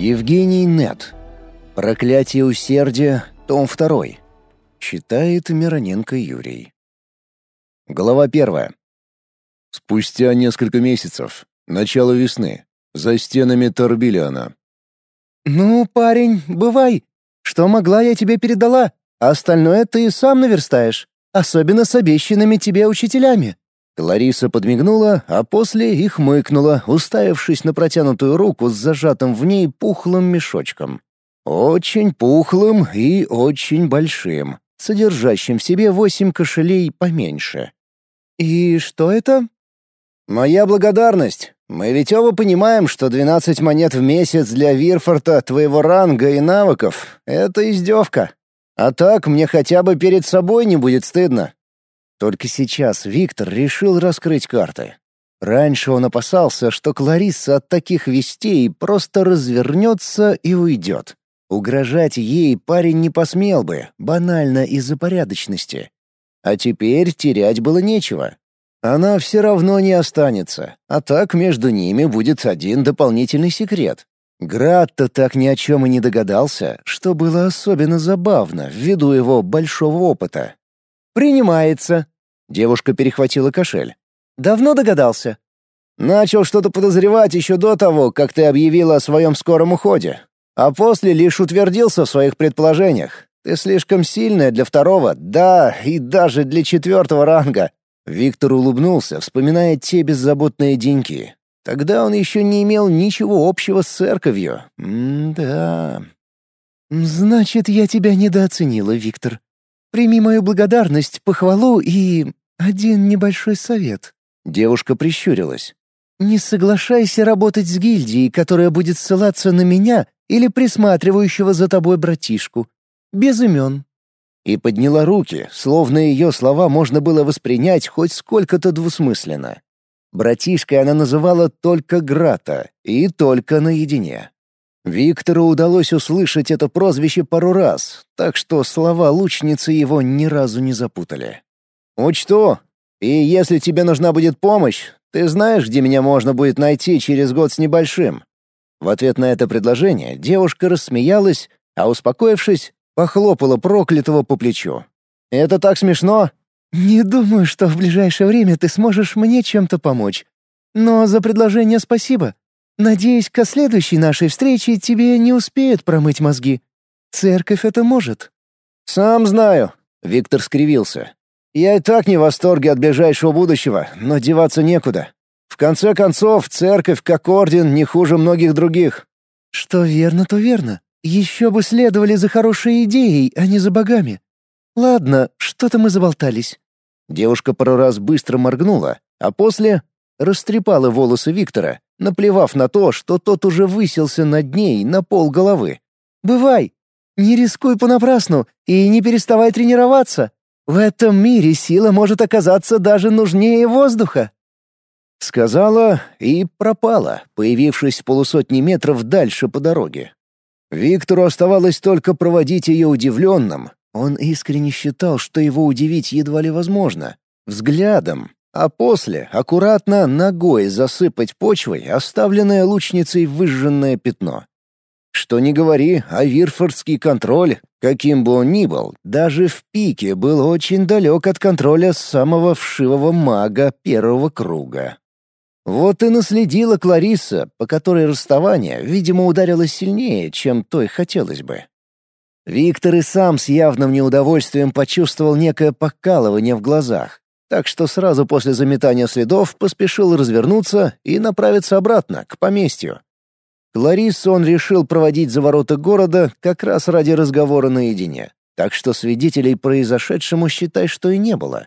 Евгений Нет. Проклятие усердия, том 2. Читает Мироненко Юрий. Глава первая. Спустя несколько месяцев, начало весны, за стенами Торбилиана. «Ну, парень, бывай. Что могла, я тебе передала, а остальное ты сам наверстаешь, особенно с обещанными тебе учителями». Лариса подмигнула, а после их мыкнула, уставившись на протянутую руку с зажатым в ней пухлым мешочком. Очень пухлым и очень большим, содержащим в себе восемь кошелей поменьше. «И что это?» «Моя благодарность. Мы ведь оба понимаем, что двенадцать монет в месяц для Вирфорта твоего ранга и навыков — это издевка. А так мне хотя бы перед собой не будет стыдно. Только сейчас Виктор решил раскрыть карты. Раньше он опасался, что Кларисса от таких вестей просто развернется и уйдет. Угрожать ей парень не посмел бы, банально из-за порядочности. А теперь терять было нечего. Она все равно не останется, а так между ними будет один дополнительный секрет. Град-то так ни о чем и не догадался, что было особенно забавно ввиду его большого опыта. «Принимается», Девушка перехватила кошель. «Давно догадался?» «Начал что-то подозревать еще до того, как ты объявила о своем скором уходе. А после лишь утвердился в своих предположениях. Ты слишком сильная для второго, да, и даже для четвертого ранга». Виктор улыбнулся, вспоминая те беззаботные деньки. Тогда он еще не имел ничего общего с церковью. М-да. «Значит, я тебя недооценила, Виктор. Прими мою благодарность, похвалу и «Один небольшой совет». Девушка прищурилась. «Не соглашайся работать с гильдией, которая будет ссылаться на меня или присматривающего за тобой братишку. Без имен». И подняла руки, словно ее слова можно было воспринять хоть сколько-то двусмысленно. Братишкой она называла только Грата, и только наедине. Виктору удалось услышать это прозвище пару раз, так что слова лучницы его ни разу не запутали. «Учту. И если тебе нужна будет помощь, ты знаешь, где меня можно будет найти через год с небольшим». В ответ на это предложение девушка рассмеялась, а успокоившись, похлопала проклятого по плечу. «Это так смешно!» «Не думаю, что в ближайшее время ты сможешь мне чем-то помочь. Но за предложение спасибо. Надеюсь, к следующей нашей встрече тебе не успеют промыть мозги. Церковь это может». «Сам знаю», — Виктор скривился. Я и так не в восторге от ближайшего будущего, но деваться некуда. В конце концов, церковь как орден не хуже многих других. Что верно, то верно. Еще бы следовали за хорошей идеей, а не за богами. Ладно, что-то мы заболтались. Девушка пару раз быстро моргнула, а после растрепала волосы Виктора, наплевав на то, что тот уже высился над ней на пол головы. «Бывай! Не рискуй понапрасну и не переставай тренироваться!» В этом мире сила может оказаться даже нужнее воздуха. Сказала и пропала, появившись полусотни метров дальше по дороге. Виктору оставалось только проводить ее удивленным. Он искренне считал, что его удивить едва ли возможно. Взглядом, а после аккуратно ногой засыпать почвой оставленное лучницей выжженное пятно. Что ни говори, а Вирфордский контроль, каким бы он ни был, даже в пике был очень далек от контроля самого вшивого мага первого круга. Вот и наследила Кларисса, по которой расставание, видимо, ударилось сильнее, чем той хотелось бы. Виктор и сам с явным неудовольствием почувствовал некое покалывание в глазах, так что сразу после заметания следов поспешил развернуться и направиться обратно, к поместью. Ларису он решил проводить за ворота города как раз ради разговора наедине, так что свидетелей произошедшему считай, что и не было.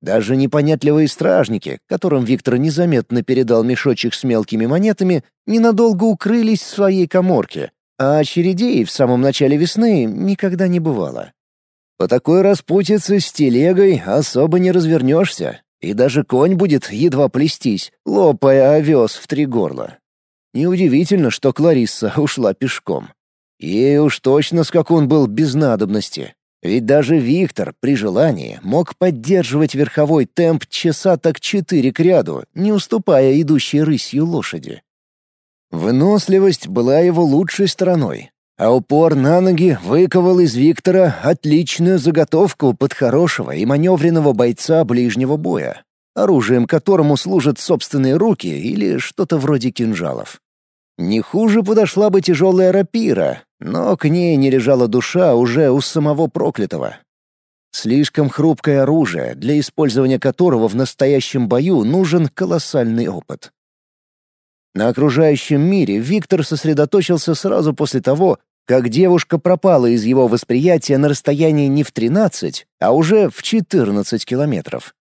Даже непонятливые стражники, которым Виктор незаметно передал мешочек с мелкими монетами, ненадолго укрылись в своей коморке, а очередей в самом начале весны никогда не бывало. По такой распутице с телегой особо не развернешься, и даже конь будет едва плестись, лопая овес в три горла. Неудивительно, что Кларисса ушла пешком. Ей уж точно скакун был без надобности. Ведь даже Виктор, при желании, мог поддерживать верховой темп часа так четыре к ряду, не уступая идущей рысью лошади. Выносливость была его лучшей стороной, а упор на ноги выковал из Виктора отличную заготовку под хорошего и маневренного бойца ближнего боя, оружием которому служат собственные руки или что-то вроде кинжалов. Не хуже подошла бы тяжелая рапира, но к ней не лежала душа уже у самого проклятого. Слишком хрупкое оружие, для использования которого в настоящем бою нужен колоссальный опыт. На окружающем мире Виктор сосредоточился сразу после того, как девушка пропала из его восприятия на расстоянии не в 13, а уже в 14 километров.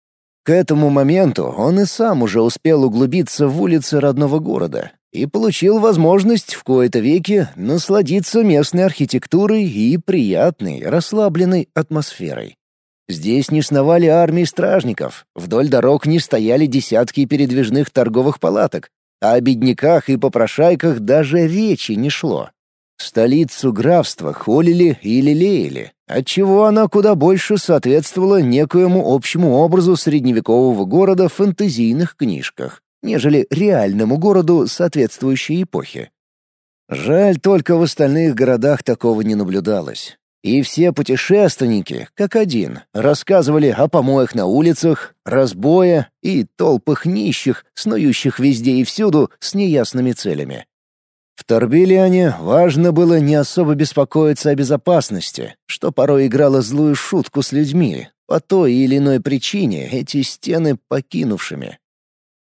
К этому моменту он и сам уже успел углубиться в улицы родного города и получил возможность в кои-то веки насладиться местной архитектурой и приятной, расслабленной атмосферой. Здесь не сновали армии стражников, вдоль дорог не стояли десятки передвижных торговых палаток, а о бедняках и попрошайках даже речи не шло. Столицу графства холили и лелеяли, отчего она куда больше соответствовала некоему общему образу средневекового города в фэнтезийных книжках, нежели реальному городу соответствующей эпохи. Жаль, только в остальных городах такого не наблюдалось. И все путешественники, как один, рассказывали о помоях на улицах, разбое и толпах нищих, снующих везде и всюду с неясными целями. В Торбилиане важно было не особо беспокоиться о безопасности, что порой играло злую шутку с людьми, по той или иной причине эти стены покинувшими.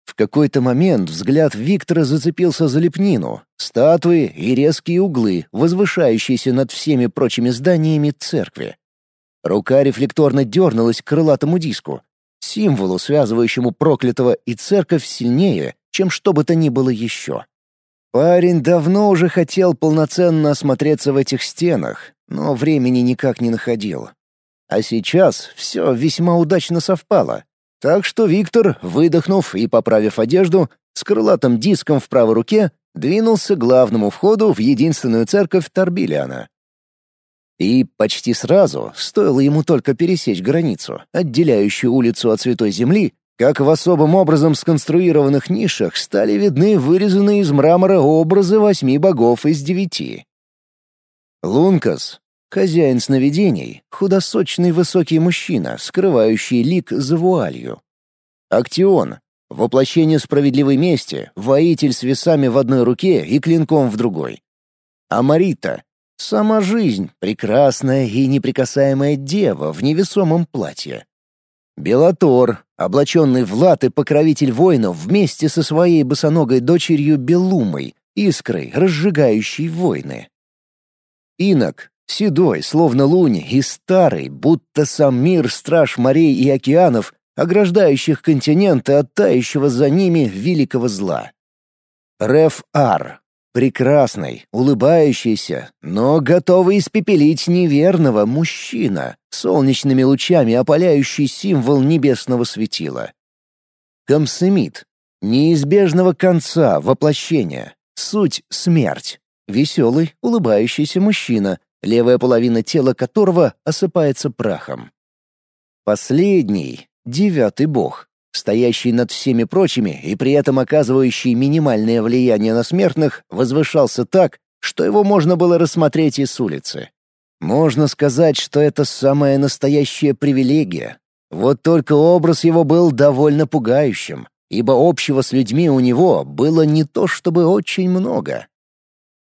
В какой-то момент взгляд Виктора зацепился за лепнину, статуи и резкие углы, возвышающиеся над всеми прочими зданиями церкви. Рука рефлекторно дернулась к крылатому диску, символу, связывающему проклятого и церковь сильнее, чем что бы то ни было еще. Парень давно уже хотел полноценно осмотреться в этих стенах, но времени никак не находил. А сейчас все весьма удачно совпало. Так что Виктор, выдохнув и поправив одежду, с крылатым диском в правой руке, двинулся к главному входу в единственную церковь Торбилиана. И почти сразу, стоило ему только пересечь границу, отделяющую улицу от Святой Земли, как в особым образом сконструированных нишах стали видны вырезанные из мрамора образы восьми богов из девяти. Лункас, Хозяин сновидений — худосочный высокий мужчина, скрывающий лик за вуалью. Актион — воплощение справедливой мести, воитель с весами в одной руке и клинком в другой. Амарита — сама жизнь, прекрасная и неприкасаемая дева в невесомом платье. Белатор, облаченный в латы покровитель воинов вместе со своей босоногой дочерью Белумой, искрой, разжигающей войны. Инок, Седой, словно лунь, и старый, будто сам мир страж морей и океанов, ограждающих континенты от тающего за ними великого зла. Реф-Ар. Прекрасный, улыбающийся, но готовый испепелить неверного мужчина, солнечными лучами опаляющий символ небесного светила. Комсемит. Неизбежного конца воплощения. Суть — смерть. Веселый, улыбающийся мужчина, левая половина тела которого осыпается прахом. Последний, девятый бог, стоящий над всеми прочими и при этом оказывающий минимальное влияние на смертных, возвышался так, что его можно было рассмотреть и с улицы. Можно сказать, что это самая настоящая привилегия. Вот только образ его был довольно пугающим, ибо общего с людьми у него было не то чтобы очень много.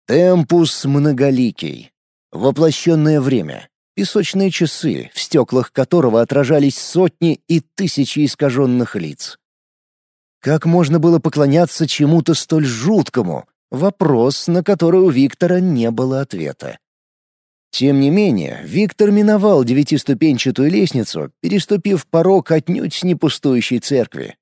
Темпус многоликий, Воплощенное время. Песочные часы, в стеклах которого отражались сотни и тысячи искаженных лиц. Как можно было поклоняться чему-то столь жуткому? Вопрос, на который у Виктора не было ответа. Тем не менее, Виктор миновал девятиступенчатую лестницу, переступив порог отнюдь не пустующей церкви.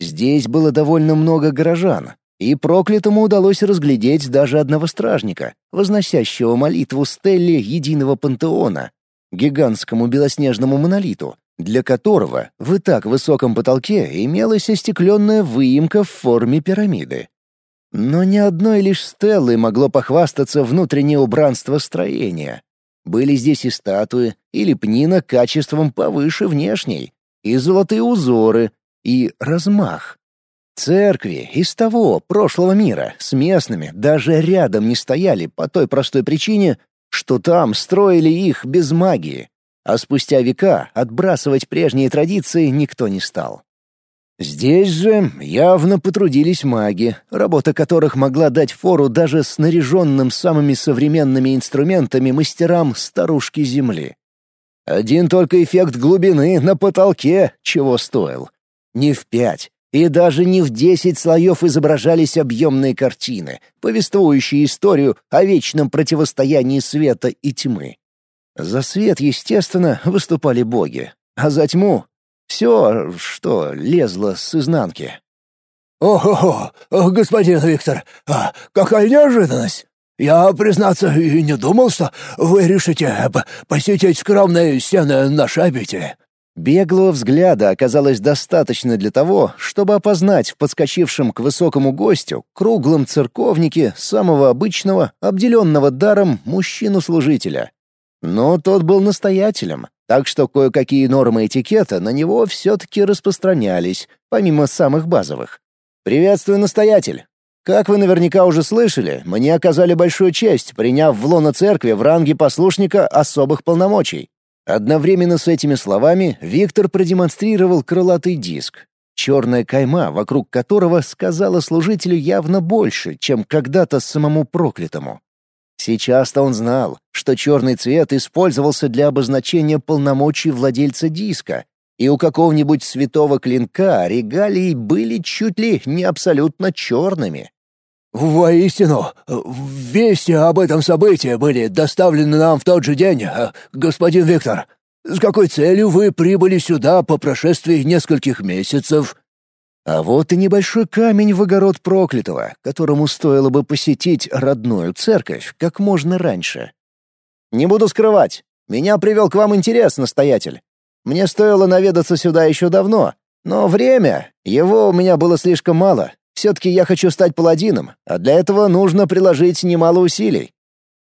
Здесь было довольно много горожан, и проклятому удалось разглядеть даже одного стражника, возносящего молитву Стелле единого пантеона, гигантскому белоснежному монолиту, для которого в и так высоком потолке имелась остекленная выемка в форме пирамиды. Но ни одной лишь стеллы могло похвастаться внутреннее убранство строения. Были здесь и статуи, и лепнина качеством повыше внешней, и золотые узоры, и размах. Церкви из того, прошлого мира, с местными даже рядом не стояли по той простой причине, что там строили их без магии, а спустя века отбрасывать прежние традиции никто не стал. Здесь же явно потрудились маги, работа которых могла дать фору даже снаряженным самыми современными инструментами мастерам старушки Земли. Один только эффект глубины на потолке чего стоил. Не в пять, и даже не в десять слоев изображались объемные картины, повествующие историю о вечном противостоянии света и тьмы. За свет, естественно, выступали боги, а за тьму — все, что лезло с изнанки. «Ого, господин Виктор, а какая неожиданность! Я, признаться, и не думал, что вы решите посетить скромные стены нашей обители». Беглого взгляда оказалось достаточно для того, чтобы опознать в подскочившем к высокому гостю круглом церковнике самого обычного, обделенного даром мужчину-служителя. Но тот был настоятелем, так что кое-какие нормы этикета на него все-таки распространялись, помимо самых базовых. «Приветствую, настоятель! Как вы наверняка уже слышали, мне оказали большую честь, приняв в лоно церкви в ранге послушника особых полномочий. Одновременно с этими словами Виктор продемонстрировал крылатый диск. Черная кайма, вокруг которого сказала служителю явно больше, чем когда-то самому проклятому. Сейчас-то он знал, что черный цвет использовался для обозначения полномочий владельца диска, и у какого-нибудь святого клинка регалии были чуть ли не абсолютно черными. «Воистину, вести об этом событии были доставлены нам в тот же день, э, господин Виктор. С какой целью вы прибыли сюда по прошествии нескольких месяцев?» А вот и небольшой камень в огород проклятого, которому стоило бы посетить родную церковь как можно раньше. «Не буду скрывать, меня привел к вам интерес, настоятель. Мне стоило наведаться сюда еще давно, но время, его у меня было слишком мало, все-таки я хочу стать паладином, а для этого нужно приложить немало усилий.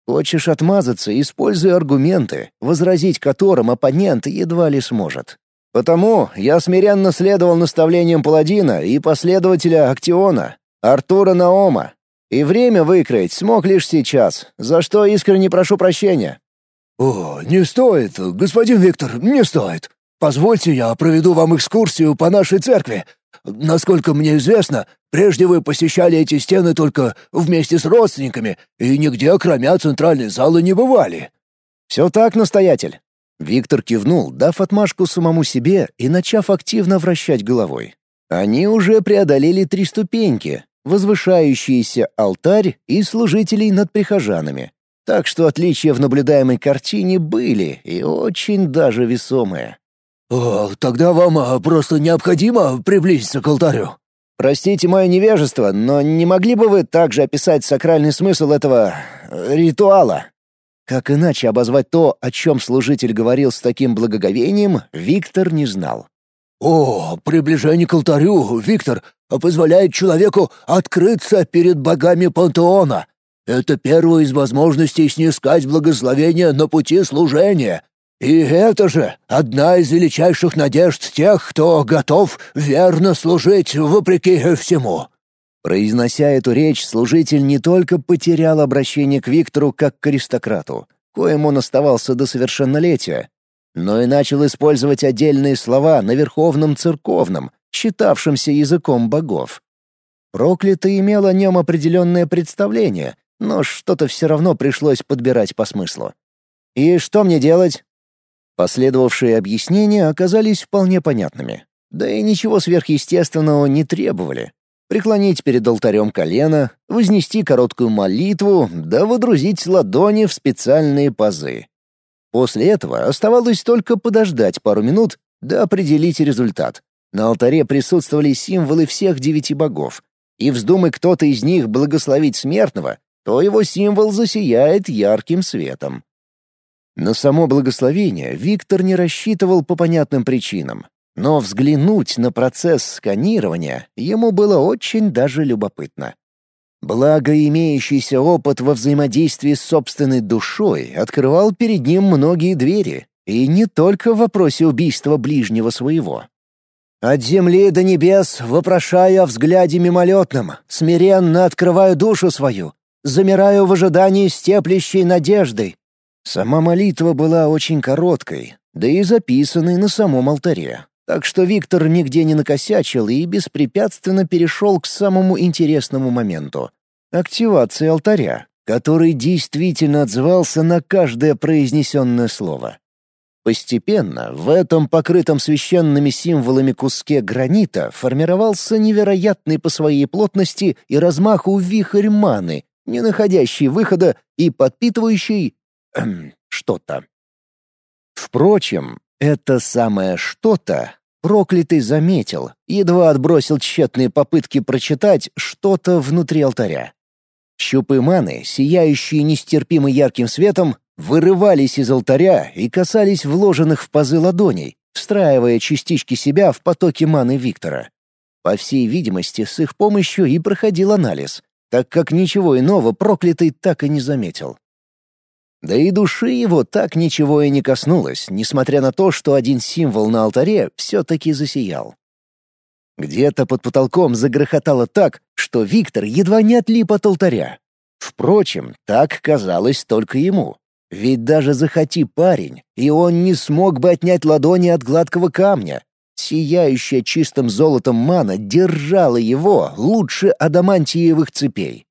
Хочешь отмазаться, используй аргументы, возразить которым оппонент едва ли сможет. Потому я смиренно следовал наставлениям паладина и последователя Актиона, Артура Наома. И время выкроить смог лишь сейчас, за что искренне прошу прощения. «О, не стоит, господин Виктор, не стоит. Позвольте, я проведу вам экскурсию по нашей церкви. Насколько мне известно, прежде вы посещали эти стены только вместе с родственниками и нигде, кроме центральной залы, не бывали». «Все так, настоятель». Виктор кивнул, дав отмашку самому себе и начав активно вращать головой. Они уже преодолели три ступеньки, возвышающиеся алтарь и служителей над прихожанами. Так что отличия в наблюдаемой картине были и очень даже весомые. «О, тогда вам а, просто необходимо приблизиться к алтарю». «Простите мое невежество, но не могли бы вы также описать сакральный смысл этого... Э, ритуала?» Как иначе обозвать то, о чем служитель говорил с таким благоговением, Виктор не знал. «О, приближение к алтарю, Виктор, позволяет человеку открыться перед богами пантеона. Это первая из возможностей снискать благословение на пути служения, и это же одна из величайших надежд тех, кто готов верно служить вопреки всему». Произнося эту речь, служитель не только потерял обращение к Виктору как к аристократу, коим он оставался до совершеннолетия, но и начал использовать отдельные слова на верховном церковном, считавшемся языком богов. Проклятый имел о нем определенное представление, но что-то все равно пришлось подбирать по смыслу. «И что мне делать?» Последовавшие объяснения оказались вполне понятными. Да и ничего сверхъестественного не требовали. Преклонить перед алтарем колено, вознести короткую молитву, да водрузить ладони в специальные пазы. После этого оставалось только подождать пару минут, да определить результат. На алтаре присутствовали символы всех девяти богов, и вздумай кто-то из них благословить смертного, то его символ засияет ярким светом. На само благословение Виктор не рассчитывал по понятным причинам, но взглянуть на процесс сканирования ему было очень даже любопытно. Благо, имеющийся опыт во взаимодействии с собственной душой открывал перед ним многие двери, и не только в вопросе убийства ближнего своего. От земли до небес вопрошаю о взгляде мимолетном, смиренно открываю душу свою, замираю в ожидании степлящей надеждой. Сама молитва была очень короткой, да и записанной на самом алтаре. Так что Виктор нигде не накосячил и беспрепятственно перешел к самому интересному моменту — активации алтаря, который действительно отзывался на каждое произнесенное слово. Постепенно в этом покрытом священными символами куске гранита формировался невероятный по своей плотности и размаху вихрь маны, не находящий выхода и подпитывающий... Что-то. Впрочем, это самое что-то проклятый заметил, едва отбросил тщетные попытки прочитать что-то внутри алтаря. Щупы маны, сияющие нестерпимо ярким светом, вырывались из алтаря и касались вложенных в пазы ладоней, встраивая частички себя в потоки маны Виктора. По всей видимости, с их помощью и проходил анализ, так как ничего иного проклятый так и не заметил. Да и души его так ничего и не коснулось, несмотря на то, что один символ на алтаре все-таки засиял. Где-то под потолком загрохотало так, что Виктор едва не отлип от алтаря. Впрочем, так казалось только ему. Ведь даже захоти парень, и он не смог бы отнять ладони от гладкого камня. Сияющая чистым золотом мана держала его лучше адамантиевых цепей.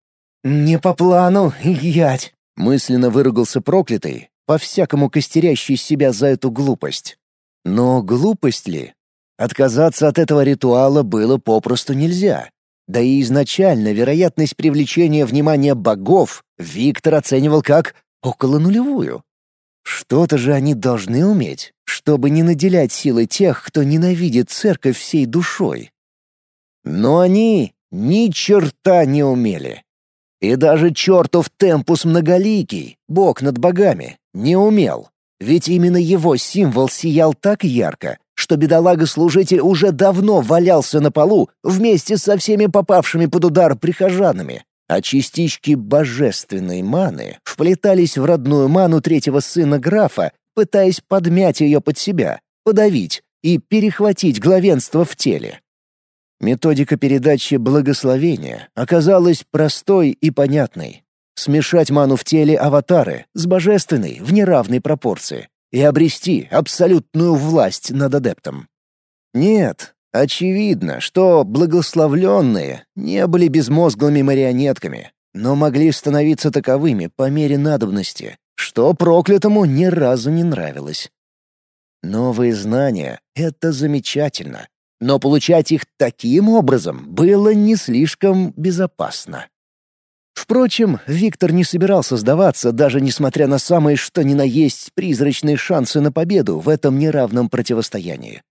«Не по плану, ять!» — мысленно выругался проклятый, по-всякому костерящий себя за эту глупость. Но глупость ли? Отказаться от этого ритуала было попросту нельзя. Да и изначально вероятность привлечения внимания богов Виктор оценивал как около нулевую. Что-то же они должны уметь, чтобы не наделять силой тех, кто ненавидит церковь всей душой. Но они ни черта не умели. И даже чертов темпус многоликий, бог над богами, не умел. Ведь именно его символ сиял так ярко, что бедолага-служитель уже давно валялся на полу вместе со всеми попавшими под удар прихожанами, а частички божественной маны вплетались в родную ману третьего сына графа, пытаясь подмять ее под себя, подавить и перехватить главенство в теле. Методика передачи благословения оказалась простой и понятной. Смешать ману в теле аватары с божественной в неравной пропорции и обрести абсолютную власть над адептом. Нет, очевидно, что благословленные не были безмозглыми марионетками, но могли становиться таковыми по мере надобности, что проклятому ни разу не нравилось. Новые знания — это замечательно, но получать их таким образом было не слишком безопасно. Впрочем, Виктор не собирался сдаваться, даже несмотря на самые что ни на есть призрачные шансы на победу в этом неравном противостоянии.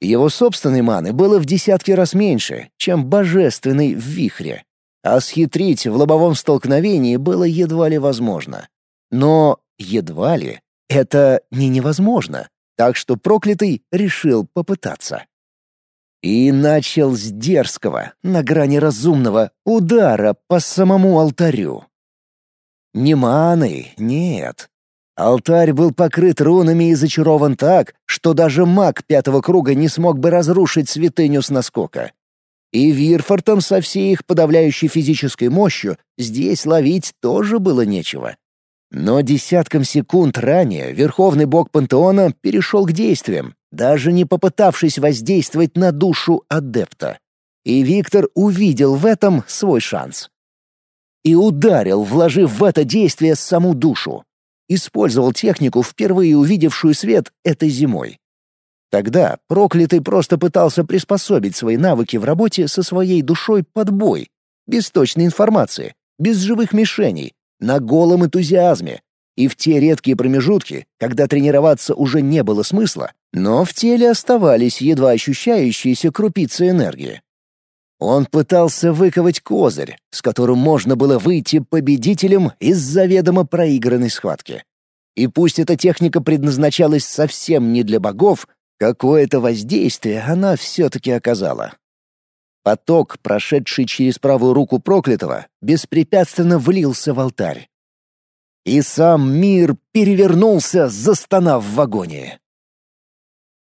Его собственной маны было в десятки раз меньше, чем божественной в вихре, а схитрить в лобовом столкновении было едва ли возможно. Но едва ли — это не невозможно, так что проклятый решил попытаться. И начал с дерзкого, на грани разумного, удара по самому алтарю. Не маной, нет. Алтарь был покрыт рунами и зачарован так, что даже маг пятого круга не смог бы разрушить святыню с наскока. И Вирфортом со всей их подавляющей физической мощью здесь ловить тоже было нечего. Но десяткам секунд ранее верховный бог пантеона перешел к действиям, даже не попытавшись воздействовать на душу адепта. И Виктор увидел в этом свой шанс. И ударил, вложив в это действие саму душу. Использовал технику, впервые увидевшую свет этой зимой. Тогда проклятый просто пытался приспособить свои навыки в работе со своей душой под бой, без точной информации, без живых мишеней, на голом энтузиазме, и в те редкие промежутки, когда тренироваться уже не было смысла, но в теле оставались едва ощущающиеся крупицы энергии. Он пытался выковать козырь, с которым можно было выйти победителем из заведомо проигранной схватки. И пусть эта техника предназначалась совсем не для богов, какое-то воздействие она все-таки оказала. Поток, прошедший через правую руку проклятого, беспрепятственно влился в алтарь. И сам мир перевернулся, застонав в агонии.